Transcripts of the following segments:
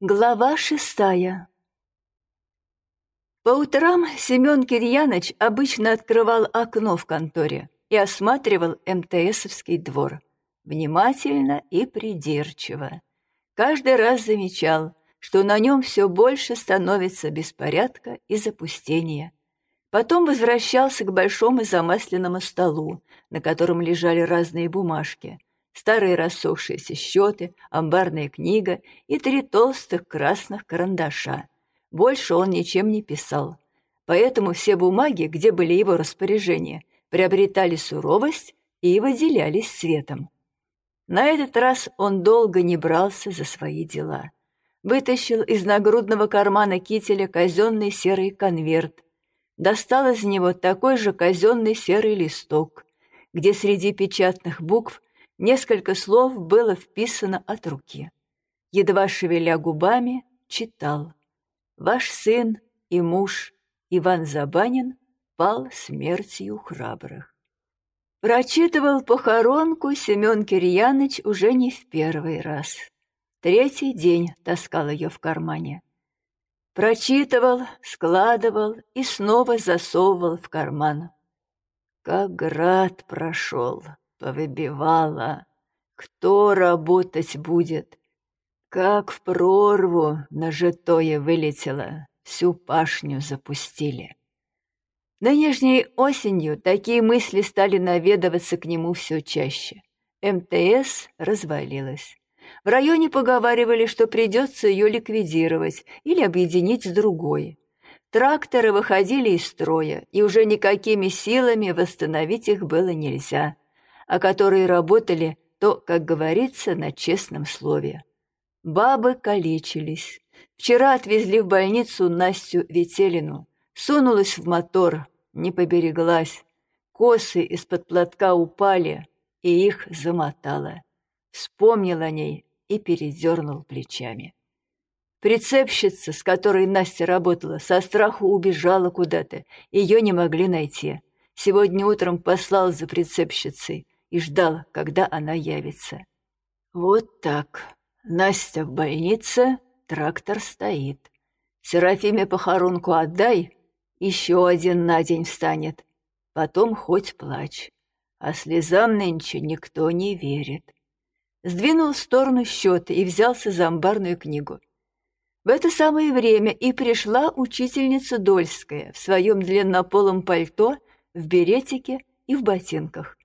Глава шестая По утрам Семен Кирьяныч обычно открывал окно в конторе и осматривал МТСовский двор. Внимательно и придирчиво. Каждый раз замечал, что на нем все больше становится беспорядка и запустения. Потом возвращался к большому замасленному столу, на котором лежали разные бумажки — старые рассохшиеся счеты, амбарная книга и три толстых красных карандаша. Больше он ничем не писал. Поэтому все бумаги, где были его распоряжения, приобретали суровость и выделялись светом. На этот раз он долго не брался за свои дела. Вытащил из нагрудного кармана кителя казенный серый конверт, достал из него такой же казенный серый листок, где среди печатных букв Несколько слов было вписано от руки. Едва шевеля губами, читал. «Ваш сын и муж Иван Забанин пал смертью храбрых». Прочитывал похоронку Семен Кирьяныч уже не в первый раз. Третий день таскал ее в кармане. Прочитывал, складывал и снова засовывал в карман. Как град прошел, повыбивала. Кто работать будет? Как в прорву нажитое вылетело, всю пашню запустили. Нынешней осенью такие мысли стали наведываться к нему все чаще. МТС развалилась. В районе поговаривали, что придется ее ликвидировать или объединить с другой. Тракторы выходили из строя, и уже никакими силами восстановить их было нельзя а которые работали, то, как говорится, на честном слове. Бабы калечились. Вчера отвезли в больницу Настю Ветелину. Сунулась в мотор, не побереглась. Косы из-под платка упали, и их замотало. Вспомнил о ней и передернул плечами. Прицепщица, с которой Настя работала, со страху убежала куда-то. Ее не могли найти. Сегодня утром послал за прицепщицей и ждал, когда она явится. Вот так. Настя в больнице, трактор стоит. Серафиме похоронку отдай, еще один на день встанет. Потом хоть плачь. А слезам нынче никто не верит. Сдвинул в сторону счеты и взялся за амбарную книгу. В это самое время и пришла учительница Дольская в своем длиннополом пальто, в беретике и в ботинках.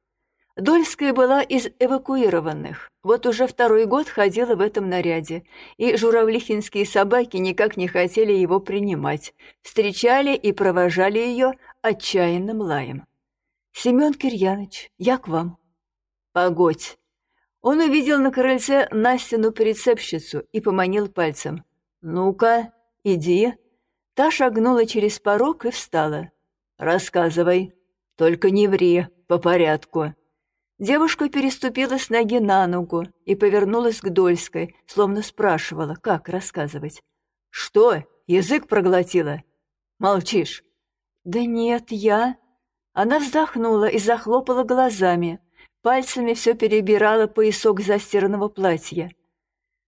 Дольская была из эвакуированных. Вот уже второй год ходила в этом наряде, и журавлихинские собаки никак не хотели его принимать, встречали и провожали ее отчаянным лаем. «Семен Кирьяныч, я к вам». «Погодь». Он увидел на крыльце Настину прицепщицу и поманил пальцем. «Ну-ка, иди». Та шагнула через порог и встала. «Рассказывай, только не ври, по порядку». Девушка переступила с ноги на ногу и повернулась к Дольской, словно спрашивала, как рассказывать. «Что, язык проглотила? Молчишь?» «Да нет, я...» Она вздохнула и захлопала глазами, пальцами все перебирала поясок застиранного платья.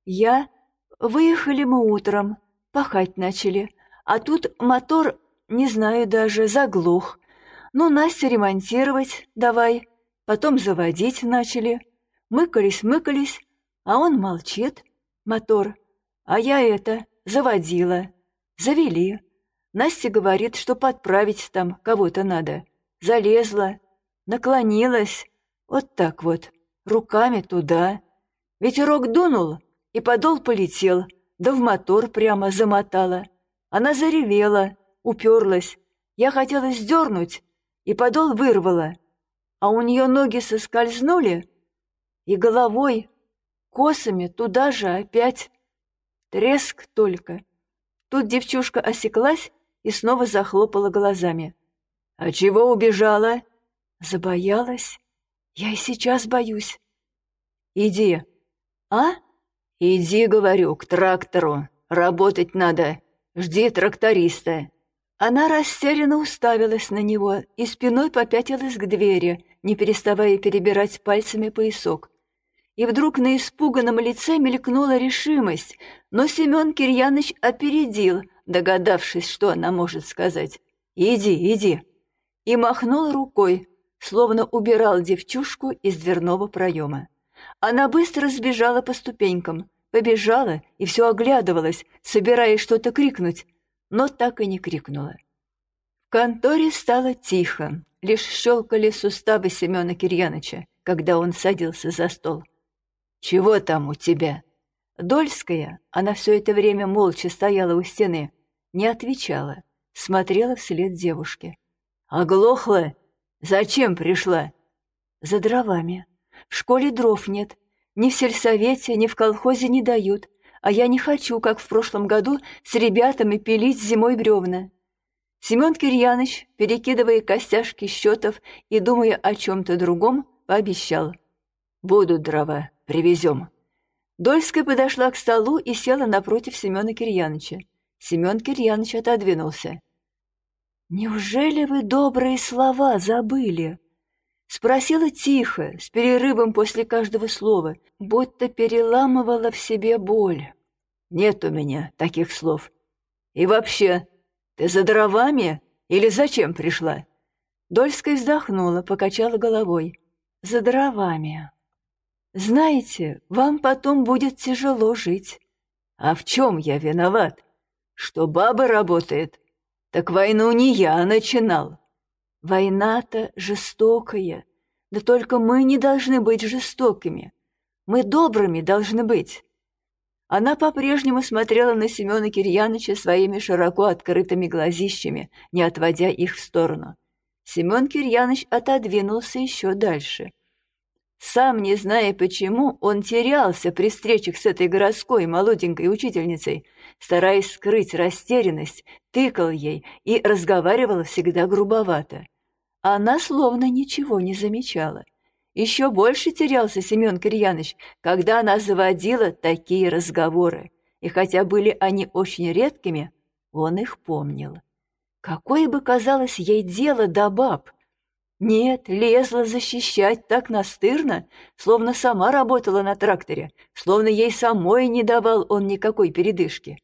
«Я... Выехали мы утром, пахать начали, а тут мотор, не знаю даже, заглух. Ну, Настя ремонтировать давай». Потом заводить начали. Мыкались-мыкались, а он молчит, мотор. А я это, заводила. Завели. Настя говорит, что подправить там кого-то надо. Залезла, наклонилась. Вот так вот, руками туда. Ветерок дунул, и подол полетел, да в мотор прямо замотала. Она заревела, уперлась. Я хотела сдернуть, и подол вырвала а у нее ноги соскользнули, и головой, косами туда же опять. Треск только. Тут девчушка осеклась и снова захлопала глазами. «А чего убежала?» «Забоялась. Я и сейчас боюсь». «Иди». «А?» «Иди, говорю, к трактору. Работать надо. Жди тракториста». Она растерянно уставилась на него и спиной попятилась к двери, не переставая перебирать пальцами поясок. И вдруг на испуганном лице мелькнула решимость, но Семен Кирьяныч опередил, догадавшись, что она может сказать. «Иди, иди!» И махнул рукой, словно убирал девчушку из дверного проема. Она быстро сбежала по ступенькам, побежала и все оглядывалась, собираясь что-то крикнуть, но так и не крикнула. В конторе стало тихо, лишь щелкали суставы Семена Кирьяныча, когда он садился за стол. «Чего там у тебя?» Дольская, она все это время молча стояла у стены, не отвечала, смотрела вслед девушке. «Оглохла? Зачем пришла?» «За дровами. В школе дров нет. Ни в сельсовете, ни в колхозе не дают. А я не хочу, как в прошлом году, с ребятами пилить зимой бревна». Семен Кирьяныч, перекидывая костяшки счетов и думая о чем-то другом, пообещал. «Будут дрова, привезем». Дольская подошла к столу и села напротив Семена Кирьяныча. Семен Кирьяныч отодвинулся. «Неужели вы добрые слова забыли?» Спросила тихо, с перерывом после каждого слова, будто переламывала в себе боль. «Нет у меня таких слов. И вообще, ты за дровами или зачем пришла?» Дольская вздохнула, покачала головой. «За дровами. Знаете, вам потом будет тяжело жить». «А в чем я виноват? Что баба работает?» Так войну не я начинал. Война-то жестокая. Да только мы не должны быть жестокими. Мы добрыми должны быть. Она по-прежнему смотрела на Семена Кирьяныча своими широко открытыми глазищами, не отводя их в сторону. Семен Кирьяныч отодвинулся еще дальше — сам не зная почему, он терялся при встречах с этой городской молоденькой учительницей, стараясь скрыть растерянность, тыкал ей и разговаривал всегда грубовато. Она словно ничего не замечала. Еще больше терялся Семен Кирьяныч, когда она заводила такие разговоры, и хотя были они очень редкими, он их помнил. Какое бы казалось ей дело до баб, нет, лезла защищать так настырно, словно сама работала на тракторе, словно ей самой не давал он никакой передышки.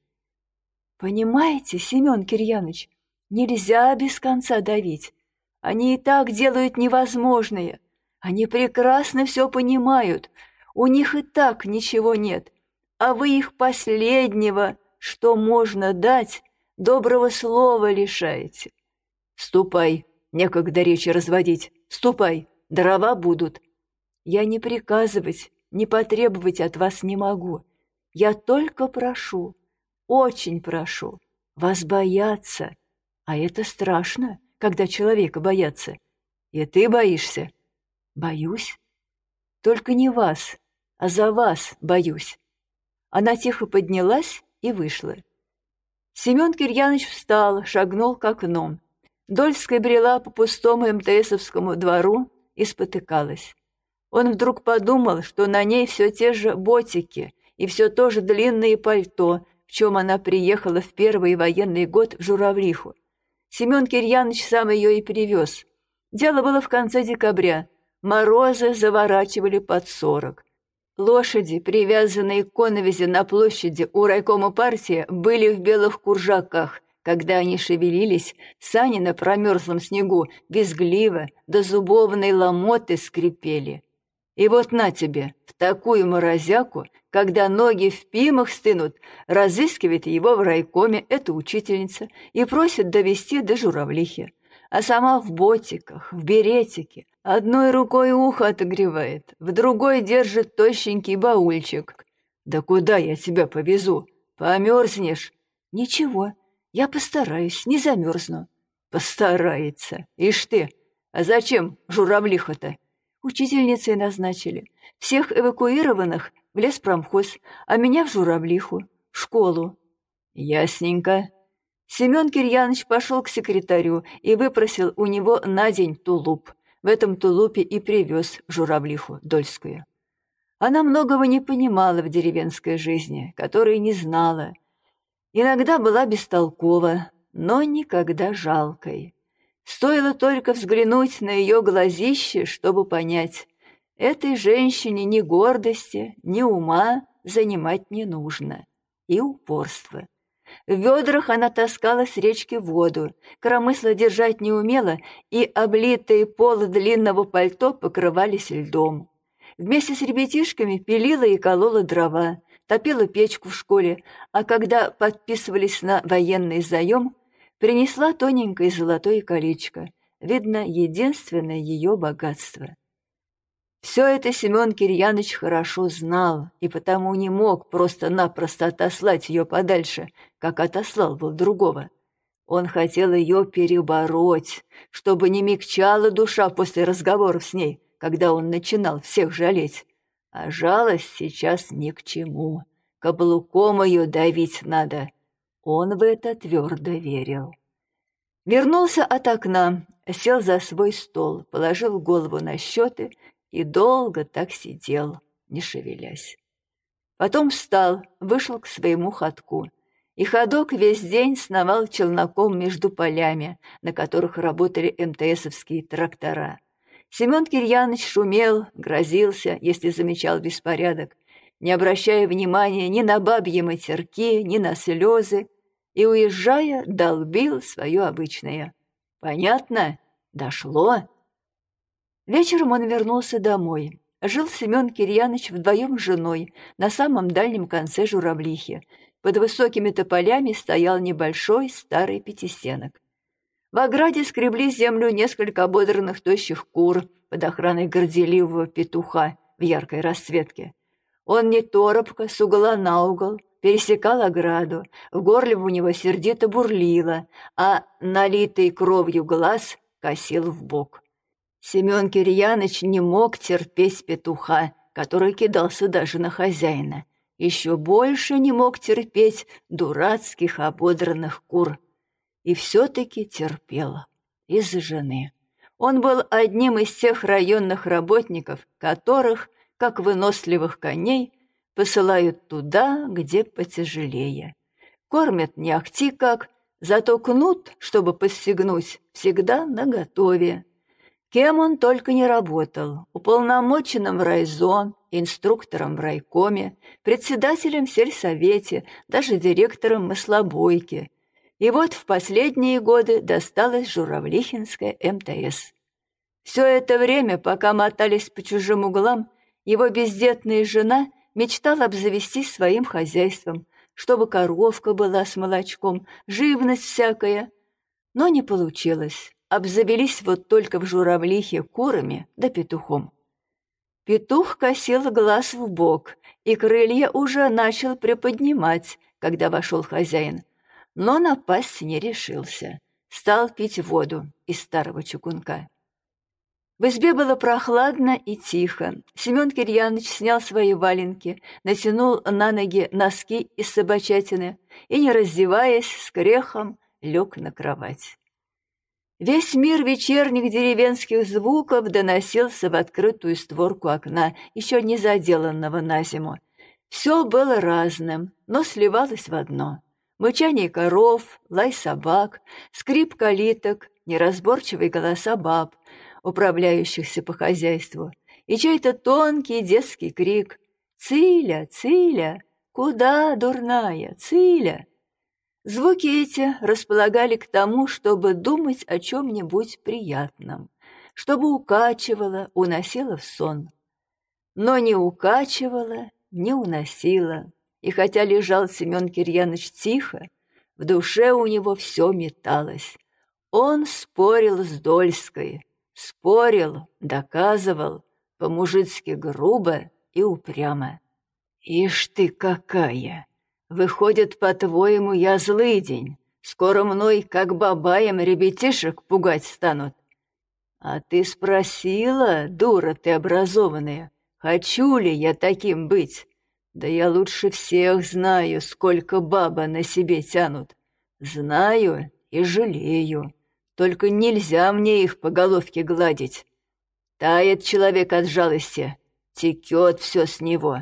Понимаете, Семен Кирьяныч, нельзя без конца давить. Они и так делают невозможное. Они прекрасно все понимают. У них и так ничего нет. А вы их последнего, что можно дать, доброго слова лишаете. Ступай, Некогда речи разводить. Ступай, дрова будут. Я не приказывать, не потребовать от вас не могу. Я только прошу, очень прошу, вас бояться. А это страшно, когда человека боятся. И ты боишься? Боюсь. Только не вас, а за вас боюсь. Она тихо поднялась и вышла. Семен Кирьяныч встал, шагнул к окну. Дольская брела по пустому МТСовскому двору и спотыкалась. Он вдруг подумал, что на ней все те же ботики и все то же длинное пальто, в чем она приехала в первый военный год в Журавлиху. Семен Кирьяныч сам ее и привез. Дело было в конце декабря. Морозы заворачивали под сорок. Лошади, привязанные к коновизе на площади у райкома партии, были в белых куржаках – когда они шевелились, сани на промерзлом снегу безгливо до зубовной ломоты скрипели. И вот на тебе, в такую морозяку, когда ноги в пимах стынут, разыскивает его в райкоме эта учительница и просит довести до журавлихи. А сама в ботиках, в беретике, одной рукой ухо отогревает, в другой держит тощенький баульчик. «Да куда я тебя повезу? Померзнешь?» «Ничего, я постараюсь, не замерзну. Постарается. Ишь ты, а зачем журавлиха-то? Учительницей назначили. Всех эвакуированных в леспромхоз, а меня в журавлиху, в школу. Ясненько. Семен Кирьянович пошел к секретарю и выпросил у него на день тулуп. В этом тулупе и привез журавлиху Дольскую. Она многого не понимала в деревенской жизни, которой не знала, Иногда была бестолкова, но никогда жалкой. Стоило только взглянуть на ее глазище, чтобы понять. Этой женщине ни гордости, ни ума занимать не нужно. И упорство. В ведрах она таскала с речки воду, коромысло держать не умела, и облитые полы длинного пальто покрывались льдом. Вместе с ребятишками пилила и колола дрова, топила печку в школе, а когда подписывались на военный заем, принесла тоненькое золотое колечко, видно, единственное ее богатство. Все это Семен Кирьяныч хорошо знал и потому не мог просто-напросто отослать ее подальше, как отослал был другого. Он хотел ее перебороть, чтобы не мягчала душа после разговоров с ней, когда он начинал всех жалеть. А жалость сейчас ни к чему. Каблуком ее давить надо. Он в это твердо верил. Вернулся от окна, сел за свой стол, положил голову на счеты и долго так сидел, не шевелясь. Потом встал, вышел к своему ходку, и ходок весь день сновал челноком между полями, на которых работали МТСовские трактора. Семен Кирьяныч шумел, грозился, если замечал беспорядок, не обращая внимания ни на бабьи матерки, ни на слезы, и, уезжая, долбил свое обычное. «Понятно? Дошло?» Вечером он вернулся домой. Жил Семен Кирьяныч вдвоем с женой на самом дальнем конце журавлихи. Под высокими тополями стоял небольшой старый пятистенок. В ограде скребли землю несколько ободранных тощих кур под охраной горделивого петуха в яркой расцветке. Он не торопко, с угла на угол, пересекал ограду, в горле у него сердито бурлило, а налитый кровью глаз косил в бок. Семен Кирьяныч не мог терпеть петуха, который кидался даже на хозяина. Еще больше не мог терпеть дурацких ободранных кур. И все-таки терпел. Из-за жены. Он был одним из тех районных работников, которых, как выносливых коней, посылают туда, где потяжелее. Кормят не ахти как, зато кнут, чтобы подстегнуть, всегда наготове. Кем он только не работал, уполномоченным в райзон, инструктором в райкоме, председателем в сельсовете, даже директором маслобойки. И вот в последние годы досталась Журавлихинская МТС. Все это время, пока мотались по чужим углам, его бездетная жена мечтала обзавестись своим хозяйством, чтобы коровка была с молочком, живность всякая. Но не получилось обзавелись вот только в журавлихе курами да петухом. Петух косил глаз в бок, и крылья уже начал приподнимать, когда вошел хозяин, но напасть не решился. Стал пить воду из старого чугунка. В избе было прохладно и тихо. Семен Кирьяныч снял свои валенки, натянул на ноги носки из собачатины и, не раздеваясь, с крехом лег на кровать. Весь мир вечерних деревенских звуков доносился в открытую створку окна, еще не заделанного на зиму. Все было разным, но сливалось в одно. Мычание коров, лай собак, скрип калиток, неразборчивые голоса баб, управляющихся по хозяйству, и чей-то тонкий детский крик «Циля, Циля! Куда, дурная, Циля?» Звуки эти располагали к тому, чтобы думать о чем-нибудь приятном, чтобы укачивало, уносило в сон. Но не укачивало, не уносило, и хотя лежал Семен Кирьяныч тихо, в душе у него все металось. Он спорил с Дольской, спорил, доказывал, по-мужицки грубо и упрямо. «Ишь ты какая!» Выходит, по-твоему, я злый день. Скоро мной, как бабаем, ребятишек пугать станут. А ты спросила, дура ты образованная, хочу ли я таким быть? Да я лучше всех знаю, сколько баба на себе тянут. Знаю и жалею. Только нельзя мне их по головке гладить. Тает человек от жалости, текет все с него.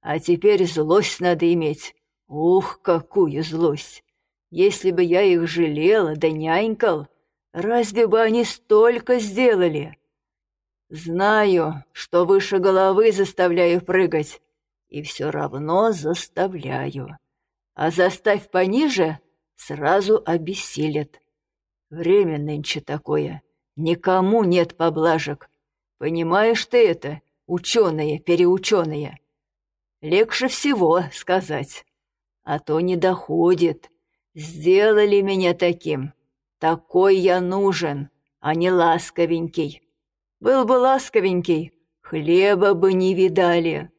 А теперь злость надо иметь, Ух, какую злость! Если бы я их жалела да нянькал, разве бы они столько сделали? Знаю, что выше головы заставляю прыгать, и все равно заставляю. А заставь пониже, сразу обессилят. Время нынче такое, никому нет поблажек. Понимаешь ты это, ученые, переученые? Легче всего сказать, а то не доходит. Сделали меня таким. Такой я нужен, а не ласковенький. Был бы ласковенький, хлеба бы не видали.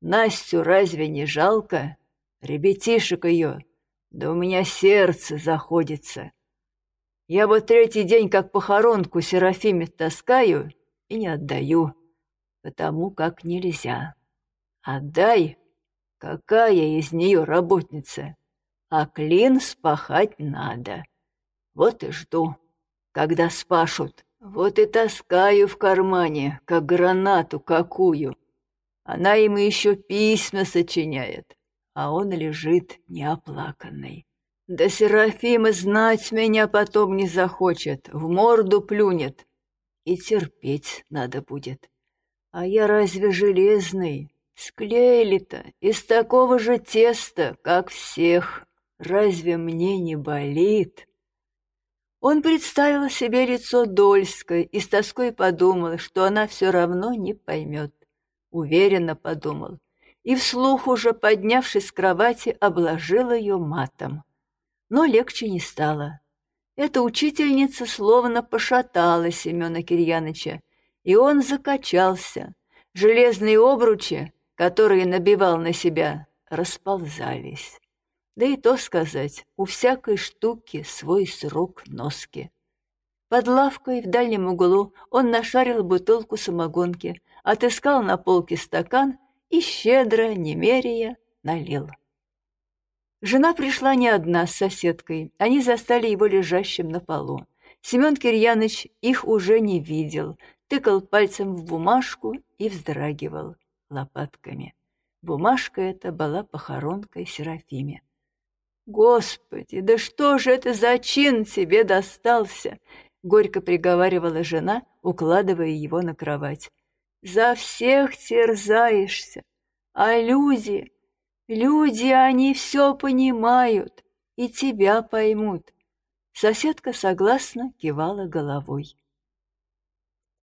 Настю разве не жалко? Ребятишек ее, да у меня сердце заходится. Я вот третий день как похоронку Серафиме таскаю и не отдаю, потому как нельзя. Отдай, какая из нее работница, а клин спахать надо. Вот и жду, когда спашут. Вот и таскаю в кармане, как гранату какую. Она ему еще письма сочиняет, а он лежит неоплаканный. Да Серафима знать меня потом не захочет, в морду плюнет. И терпеть надо будет. А я разве железный? Склеили-то из такого же теста, как всех. Разве мне не болит?» Он представил себе лицо Дольской и с тоской подумал, что она все равно не поймет уверенно подумал, и вслух уже, поднявшись с кровати, обложил ее матом. Но легче не стало. Эта учительница словно пошатала Семена Кирьяныча, и он закачался. Железные обручи, которые набивал на себя, расползались. Да и то сказать, у всякой штуки свой срок носки. Под лавкой в дальнем углу он нашарил бутылку самогонки, отыскал на полке стакан и щедро, немерия, налил. Жена пришла не одна с соседкой, они застали его лежащим на полу. Семен Кирьяныч их уже не видел, тыкал пальцем в бумажку и вздрагивал лопатками. Бумажка эта была похоронкой Серафиме. «Господи, да что же это за чин тебе достался?» — горько приговаривала жена, укладывая его на кровать. За всех терзаешься. А люди, люди, они все понимают и тебя поймут. Соседка согласно кивала головой.